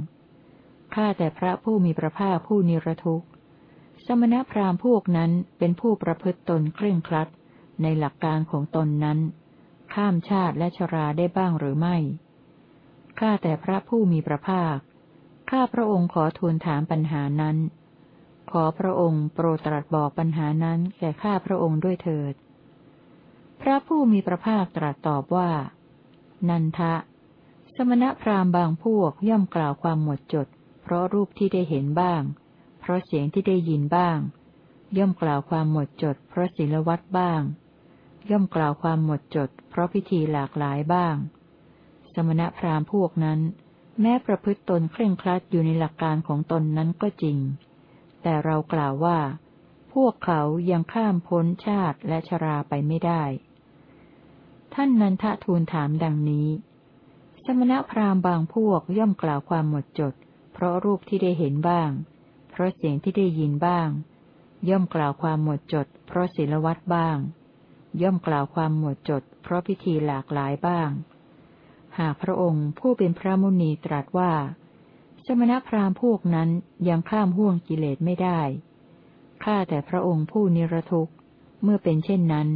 ข้าแต่พระผู้มีพระภาคผู้นิรทุกข์ สมณพราหมณ์พวกนั้นเป็นผู้ประพฤติตนเคร่งครัด ในหลักการของตนนั้น ข้ามชาติและชราได้บ้างหรือไม่ ข้าแต่พระผู้มีพระภาค ข้าพระองค์ขอทูลถามปัญหานั้น ขอพระองค์โปรดตรัสบอกปัญหานั้นแก่ข้าพระองค์ด้วยเถิด พระผู้มีพระภาคตรัสตอบว่า นันทะ สมณพราหมณ์บางพวกย่อมกล่าวความหมดจด เพราะรูปที่ได้เห็นบ้าง เพราะเสียงที่ได้ยินบ้าง ย่อมกล่าวความหมดจด เพราะศีลวัดบ้าง ย่อมกล่าวความหมดจด เพราะพิธีหลากหลายบ้าง สมณพราหมณ์พวกนั้น แม้ประพฤติตนเคร่งครัดอยู่ในหลักการของตนนั้นก็จริง แต่เรากล่าวว่า พวกเขายังข้ามพ้นชาติและชราไปไม่ได้ ท่านนันทะทูลถามดังนี้ สมณพราหมณ์บางพวกย่อมกล่าวความหมดจด เพราะรูปที่ได้เห็นบ้าง เพราะเสียงที่ได้ยินบ้าง ย่อมกล่าวความหมดจด เพราะศีลวัตบ้าง ย่อมกล่าวความหมดจด เพราะพิธีหลากหลายบ้าง หากพระองค์ผู้เป็นพระมุนีตรัสว่า สมณพราหมณ์พวกนั้นยังข้ามห่วงกิเลสไม่ได้ข้าแต่พระองค์ผู้นิรทุกข์ เมื่อเป็นเช่นนั้น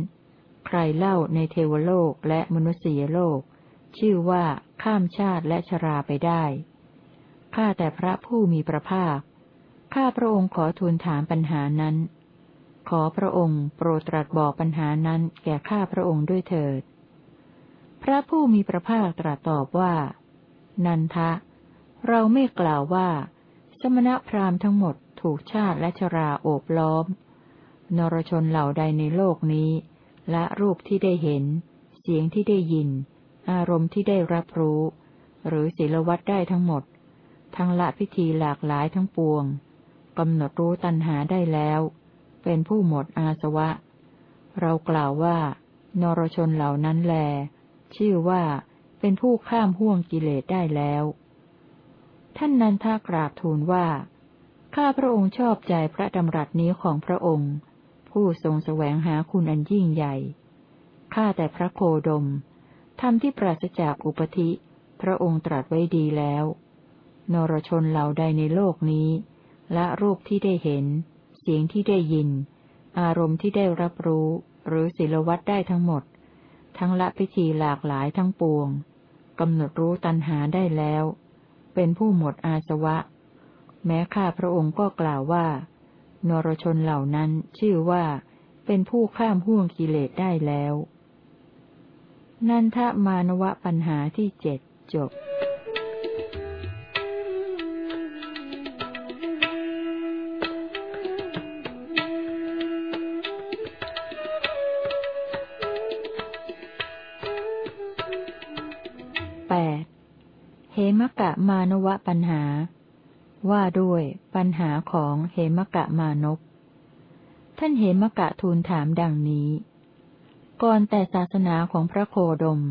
ใครเล่าในเทวโลกและมนุษยโลก ชื่อว่าข้ามชาติและชราไปได้ ข้าแต่พระผู้มีพระภาค ข้าพระองค์ขอทูลถามปัญหานั้น ขอพระองค์โปรดตรัสบอกปัญหานั้นแก่ข้าพระองค์ด้วยเถิด พระผู้มีพระภาคตรัสตอบว่า นันทะ เราไม่กล่าวว่า สมณพราหมณ์ทั้งหมดถูกชาติและชราโอบล้อม นรชนเหล่าใดในโลกนี้ ละรูปที่ได้เห็น เสียงที่ได้ยิน อารมณ์ที่ได้รับรู้ หรือศีลวัตได้ทั้งหมด ทั้งละพิธีหลากหลายทั้งปวงกำหนดรู้ตัณหาได้แล้ว เป็นผู้หมดอาสวะ เรากล่าวว่า นรชนเหล่านั้นแล ชื่อว่าเป็นผู้ข้ามห่วงกิเลสได้แล้ว ท่านนันทากราบทูลว่า ข้าพระองค์ชอบใจพระดำรัสนี้ของพระองค์ ผู้ทรงแสวงหาคุณอันยิ่งใหญ่ ข้าแต่พระโคดม ธรรมที่ปราศจากอุปธิ พระองค์ตรัสไว้ดีแล้ว นรชนเหล่าใดในโลกนี้และรูปที่ได้เห็น เสียงที่ได้ยิน อารมณ์ที่ได้รับรู้ หรือศิลวัตได้ทั้งหมด ทั้งละพิธีหลากหลายทั้งปวงกำหนดรู้ตัณหาได้แล้ว เป็นผู้หมดอาสวะ แม้ข้าพระองค์ก็กล่าวว่า นรชนเหล่านั้นชื่อว่า เป็นผู้ข้ามห่วงกิเลสได้แล้ว นันทมานวะปัญหาที่เจ็ดจบแปดเหมกะมานวะปัญหา ว่าด้วยปัญหาของเหมกะมานพท่านเหมกะทูลถามดังนี้ ก่อนแต่ศาสนาของพระโคดม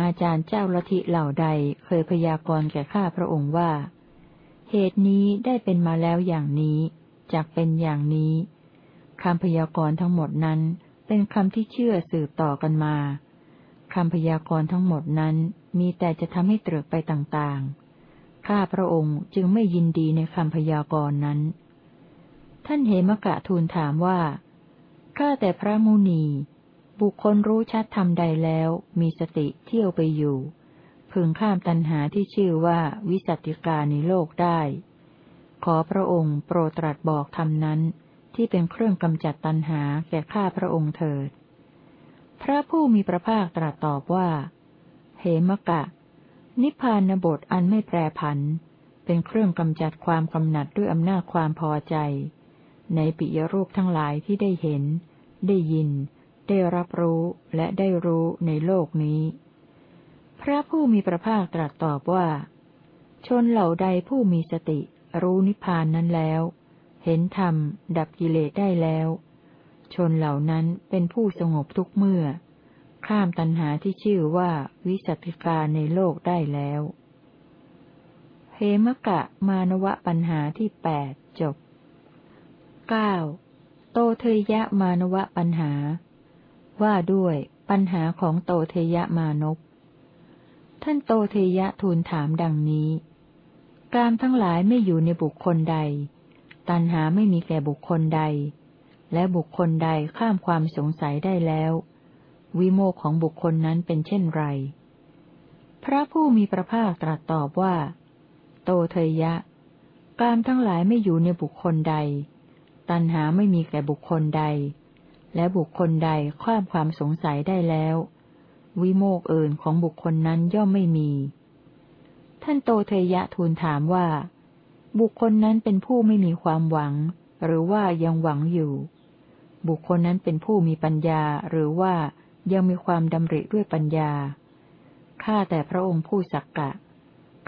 อาจารย์เจ้าลัทธิเหล่าใดเคยพยากรณ์แก่ข้าพระองค์ว่า เหตุนี้ได้เป็นมาแล้วอย่างนี้จากเป็นอย่างนี้คำพยากรณ์ทั้งหมดนั้นเป็นคำที่เชื่อสืบต่อกันมาคำพยากรณ์ทั้งหมดนั้นมีแต่จะทำให้ตรึกไปต่างๆ ข้าพระองค์จึงไม่ยินดีในคำพยากรณ์นั้น ท่านเหมกะทูลถามว่า ข้าแต่พระมุนี บุคคลรู้ชัดทำใดแล้ว มีสติเที่ยวไปอยู่ พึงข้ามตัณหาที่ชื่อว่าวิสัติกาในโลกได้ ขอพระองค์โปรดตรัสบอกธรรมนั้น ที่เป็นเครื่องกำจัดตัณหาแก่ข้าพระองค์เถิด พระผู้มีพระภาคตรัสตอบว่า เหมกะ นิพพานบทอันไม่แปรผัน เป็นเครื่องกำจัดความกำหนัดด้วยอำนาจความพอใจ ในปิยรูปทั้งหลายที่ได้เห็น ได้ยิน ได้รับรู้และได้รู้ในโลกนี้ พระผู้มีพระภาคตรัสตอบว่า ชนเหล่าใดผู้มีสติ รู้นิพพานนั้นแล้ว เห็นธรรม ดับกิเลสได้แล้ว ชนเหล่านั้นเป็นผู้สงบทุกเมื่อ ข้ามตัณหาที่ชื่อว่าวิสัติกาในโลกได้แล้วเฮมกะมานวะปัญหาที่แปดจบเก้าโตเทยะมานวะปัญหา ว่าด้วยปัญหาของโตเทยะมานพท่านโตเทยะทูลถามดังนี้ การทั้งหลายไม่อยู่ในบุคคลใด ตัณหาไม่มีแก่บุคคลใด และบุคคลใดข้ามความสงสัยได้แล้ว วิโมกของบุคคลนั้นเป็นเช่นไร พระผู้มีพระภาคตรัสตอบว่า โตเทยะ การทั้งหลายไม่อยู่ในบุคคลใด ตัณหาไม่มีแก่บุคคลใด และบุคคลใดข้ามความสงสัยได้แล้ว วิโมกเอื่นของบุคคลนั้นย่อมไม่มี ท่านโตเทยะทูลถามว่า บุคคลนั้นเป็นผู้ไม่มีความหวัง หรือว่ายังหวังอยู่ บุคคลนั้นเป็นผู้มีปัญญาหรือว่า ยังมีความดำริด้วยปัญญา ข้าแต่พระองค์ผู้สักกะ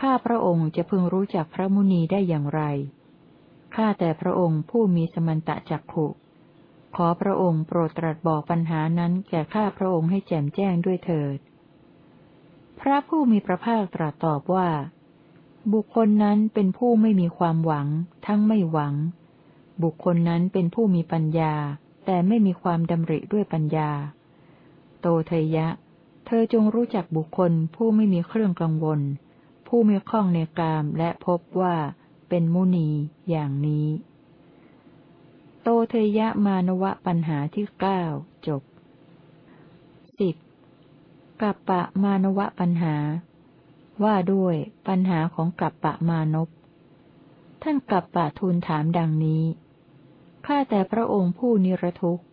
ข้าพระองค์จะพึงรู้จักพระมุนีได้อย่างไร ข้าแต่พระองค์ผู้มีสมันตะจักขุ ขอพระองค์โปรดตรัสบอกปัญหานั้นแก่ข้าพระองค์ให้แจ่มแจ้งด้วยเถิด พระผู้มีพระภาคตรัสตอบว่า บุคคลนั้นเป็นผู้ไม่มีความหวัง ทั้งไม่หวัง บุคคลนั้นเป็นผู้มีปัญญา แต่ไม่มีความดำริด้วยปัญญา โตเทยะ เธอจงรู้จักบุคคลผู้ไม่มีเครื่องกังวล ผู้มีข้องในกามและพบว่าเป็นมุนีอย่างนี้ โตเทยะมานวะปัญหาที่เก้าจบสิบกัปปะมานวะปัญหา ว่าด้วยปัญหาของกัปปะมานพท่านกัปปะทูลถามดังนี้ข้าแต่พระองค์ผู้นิรทุกข์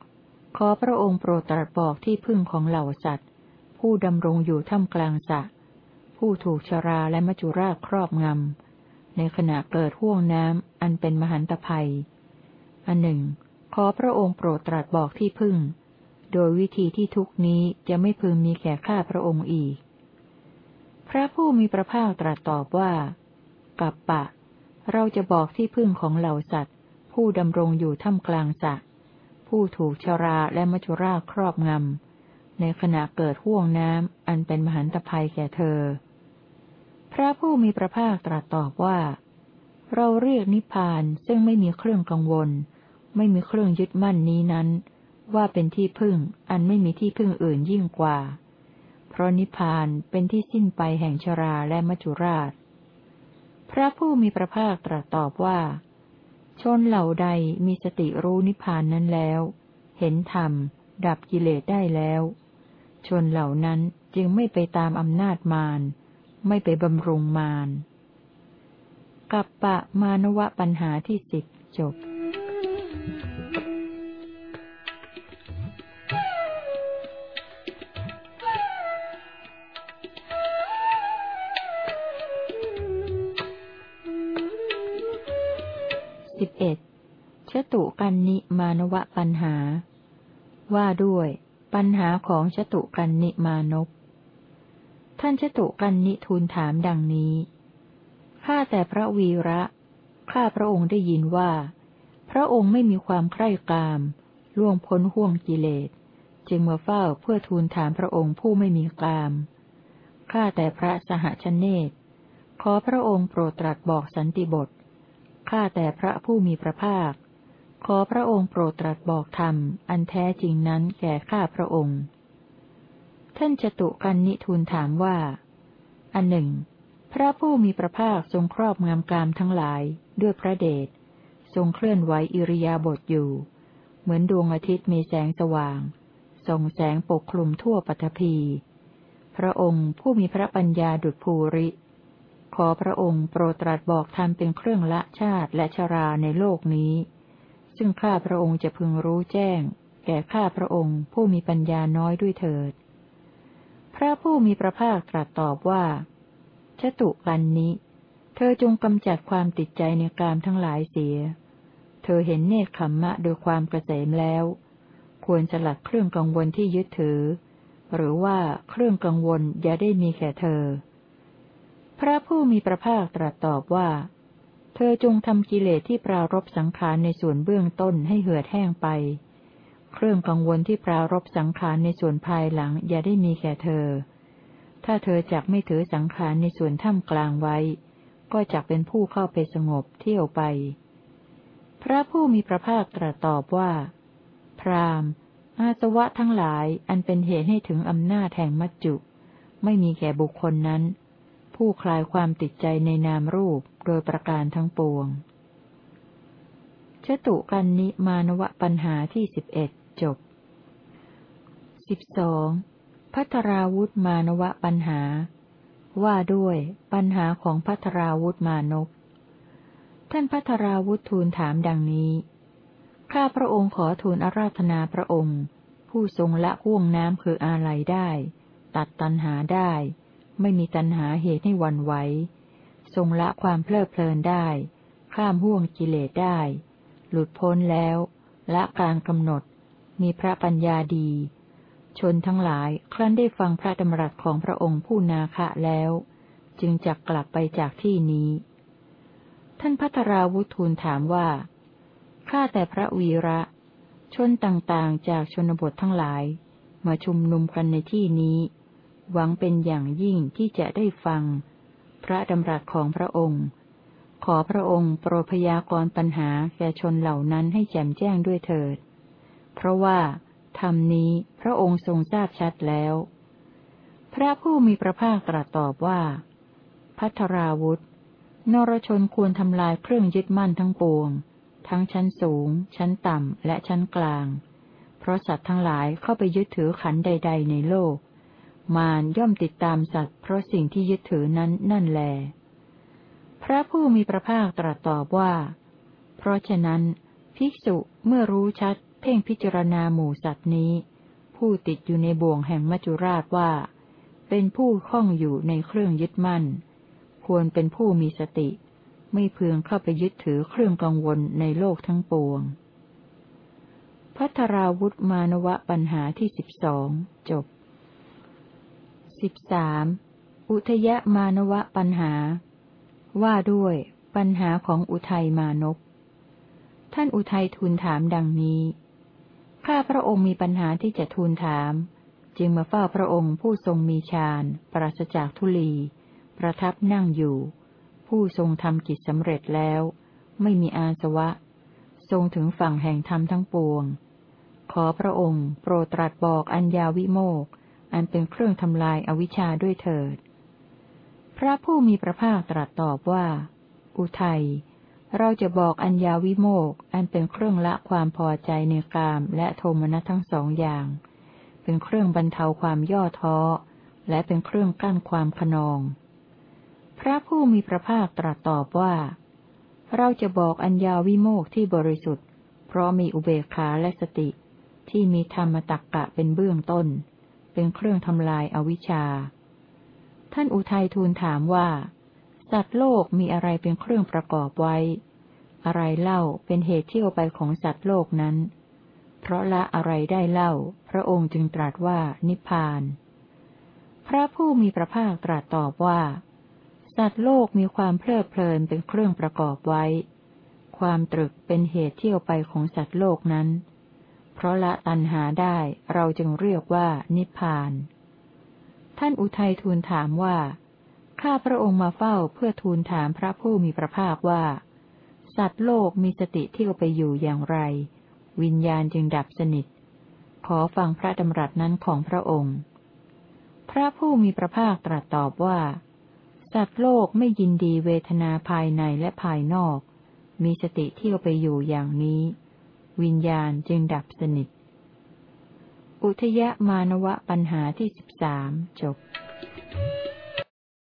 ขอพระองค์โปรดตรัสบอกที่พึ่งของเหล่าสัตว์ ผู้ดำรงอยู่ท่ามกลางสะ ผู้ถูกชราและมัจุราชครอบงำ ในขณะเกิดห่วงน้ำอันเป็นมหันตภัย อันหนึ่ง ขอพระองค์โปรดตรัสบอกที่พึ่ง โดยวิธีที่ทุกนี้จะไม่พึงมีแก่ข้าพระองค์อีก พระผู้มีพระภาคตรัสตอบว่า กัปปะ เราจะบอกที่พึ่งของเหล่าสัตว์ ผู้ดำรงอยู่ท่ามกลางสะ ผู้ถูกชราและมัจจุราชครอบงำ ในขณะเกิดห่วงน้ำอันเป็นมหันตภัยแก่เธอ พระผู้มีพระภาคตรัสตอบว่า เราเรียกนิพพานซึ่งไม่มีเครื่องกังวล ไม่มีเครื่องยึดมั่นนี้นั้น ว่าเป็นที่พึ่งอันไม่มีที่พึ่งอื่นยิ่งกว่า เพราะนิพพานเป็นที่สิ้นไปแห่งชราและมัจจุราช พระผู้มีพระภาคตรัสตอบว่า ชนเหล่าใดมีสติรู้นิพพานนั้นแล้ว เห็นธรรม ดับกิเลสได้แล้ว ชนเหล่านั้นจึงไม่ไปตามอำนาจมาร ไม่ไปบำรุงมาร กับปะมานวะปัญหาที่สิบจบ สิบเอ็ดชตุกันนิมานวะปัญหา ว่าด้วย ปัญหาของชตุกันนิมานพท่านชตุกันนิทูลถามดังนี้ ข้าแต่พระวีระ ข้าพระองค์ได้ยินว่า พระองค์ไม่มีความใคร่กาม ล่วงพ้นห่วงกิเลส จึงมาเฝ้าเพื่อทูลถามพระองค์ผู้ไม่มีกาม ข้าแต่พระสหชนเนตขอพระองค์โปรดตรัสบอกสันติบท ข้าแต่พระผู้มีพระภาค ขอพระองค์โปรดตรัสบอกธรรม อันแท้จริงนั้นแก่ข้าพระองค์ ท่านจตุกันนิทูลถามว่า อันหนึ่ง พระผู้มีพระภาคทรงครอบงามกามทั้งหลายด้วยพระเดช ทรงเคลื่อนไหวอิริยาบถอยู่ เหมือนดวงอาทิตย์มีแสงสว่าง ส่องแสงปกคลุมทั่วปฐพี พระองค์ผู้มีพระปัญญาดุจภูริ ขอพระองค์โปรดตรัสบอกธรรมเป็นเครื่องละชาติและชราในโลกนี้ ซึ่งข้าพระองค์จะพึงรู้แจ้ง แก่ข้าพระองค์ผู้มีปัญญาน้อยด้วยเถิด พระผู้มีพระภาคตรัสตอบว่าชตุกันนี้ เธอจงกำจัดความติดใจในกามทั้งหลายเสีย เธอเห็นเนคขมมะโดยความกระเสมแล้ว ควรจะหลัดเครื่องกังวลที่ยึดถือ หรือว่าเครื่องกังวลอย่าได้มีแก่เธอ พระผู้มีพระภาคตรัสตอบว่า เธอจงทำกิเลสที่ปรารบสังขารในส่วนเบื้องต้นให้เหือดแห้งไป เครื่องกังวลที่ปรารบสังขารในส่วนภายหลังอย่าได้มีแก่เธอ ถ้าเธอจักไม่ถือสังขารในส่วนท่ามกลางไว้ ก็จักเป็นผู้เข้าไปสงบเที่ยวไป พระผู้มีพระภาคตรัสตอบว่า พรามอาสวะทั้งหลายอันเป็นเหตุให้ถึงอำนาจแห่งมัจจุ ไม่มีแก่บุคคลนั้น ผู้คลายความติดใจในนามรูปโดยประการทั้งปวงชตุกันนิมานวะปัญหาที่สิบเอ็ดจบสิบสองพัทราวุธมานวะปัญหา ว่าด้วยปัญหาของพัทราวุธมานพท่านพัทราวุธทูลถามดังนี้ ข้าพระองค์ขอทูลอาราธนาพระองค์ ผู้ทรงละห่วงน้ำคืออาลัยได้ ตัดตันหาได้ ไม่มีตัณหาเหตุให้วันไหว ทรงละความเพลิดเพลินได้ ข้ามห่วงกิเลสได้ หลุดพ้นแล้ว ละการกำหนด มีพระปัญญาดี ชนทั้งหลายครั้นได้ฟังพระดำรัสของพระองค์ผู้นาคะแล้ว จึงจักกลับไปจากที่นี้ ท่านพัทราวุทูลถามว่า ข้าแต่พระวีระ ชนต่างๆจากชนบททั้งหลาย มาชุมนุมกันในที่นี้ หวังเป็นอย่างยิ่งที่จะได้ฟัง พระดำรัสของพระองค์ ขอพระองค์โปรดพยากรปัญหาแก่ชนเหล่านั้นให้แจ่มแจ้งด้วยเถิด เพราะว่าธรรมนี้พระองค์ทรงทราบชัดแล้ว พระผู้มีพระภาคตรัสตอบว่า พัทราวุธนรชนควรทำลายเครื่องยึดมั่นทั้งปวง ทั้งชั้นสูง ชั้นต่ำ และชั้นกลาง เพราะสัตว์ทั้งหลายเข้าไปยึดถือขันใด ๆ ในโลก มารย่อมติดตามสัตว์ เพราะสิ่งที่ยึดถือนั้นนั่นแล พระผู้มีพระภาคตรัสตอบว่า เพราะฉะนั้น ภิกษุเมื่อรู้ชัด เพ่งพิจารณาหมู่สัตว์นี้ ผู้ติดอยู่ในบ่วงแห่งมัจจุราชว่า เป็นผู้คล้องอยู่ในเครื่องยึดมั่น ควรเป็นผู้มีสติ ไม่เพึงเข้าไปยึดถือเครื่องกังวลในโลกทั้งปวงพัทราวุธมานวะปัญหาที่สิบสองจบ สิบสามอุทยมานวะปัญหา ว่าด้วย ปัญหาของอุทัยมานพท่านอุทัยทูลถามดังนี้ ข้าพระองค์มีปัญหาที่จะทูลถาม จึงมาเฝ้าพระองค์ผู้ทรงมีฌาน ปราศจากทุลี ประทับนั่งอยู่ ผู้ทรงทำกิจสำเร็จแล้ว ไม่มีอาสวะ ทรงถึงฝั่งแห่งธรรมทั้งปวง ขอพระองค์โปรดตรัสบอกอัญญาวิโมก อันเป็นเครื่องทำลายอวิชชาด้วยเถิด พระผู้มีพระภาคตรัสตอบว่า อุทัย เราจะบอกอัญญาวิโมกอันเป็นเครื่องละความพอใจในกามและโทมนัสทั้งสองอย่าง เป็นเครื่องบรรเทาความย่อท้อ และเป็นเครื่องกั้นความขนอง พระผู้มีพระภาคตรัสตอบว่า เราจะบอกอัญญาวิโมกที่บริสุทธิ์ เพราะมีอุเบกขาและสติที่มีธรรมตักกะเป็นเบื้องต้น เป็นเครื่องทำลายอาวิชชา ท่านอุทัยทูลถามว่า สัตว์โลกมีอะไรเป็นเครื่องประกอบไว้ อะไรเล่าเป็นเหตุเที่ยวไปของสัตว์โลกนั้น เพราะละอะไรได้เล่า พระองค์จึงตรัสว่านิพพาน พระผู้มีพระภาคตรัสตอบว่า สัตว์โลกมีความเพลิดเพลินเป็นเครื่องประกอบไว้ ความตรึกเป็นเหตุเที่ยวไปของสัตว์โลกนั้น เพราะละตัณหาได้เราจึงเรียกว่านิพพาน ท่านอุทัยทูลถามว่า ข้าพระองค์มาเฝ้าเพื่อทูลถามพระผู้มีพระภาคว่า สัตว์โลกมีสติเที่ยวไปอยู่อย่างไร วิญญาณจึงดับสนิท ขอฟังพระดำรัสนั้นของพระองค์ พระผู้มีพระภาคตรัสตอบว่า สัตว์โลกไม่ยินดีเวทนาภายในและภายนอก มีสติเที่ยวไปอยู่อย่างนี้ วิญญาณจึงดับสนิท อุทยมานวะปัญหาที่สิบสามจบ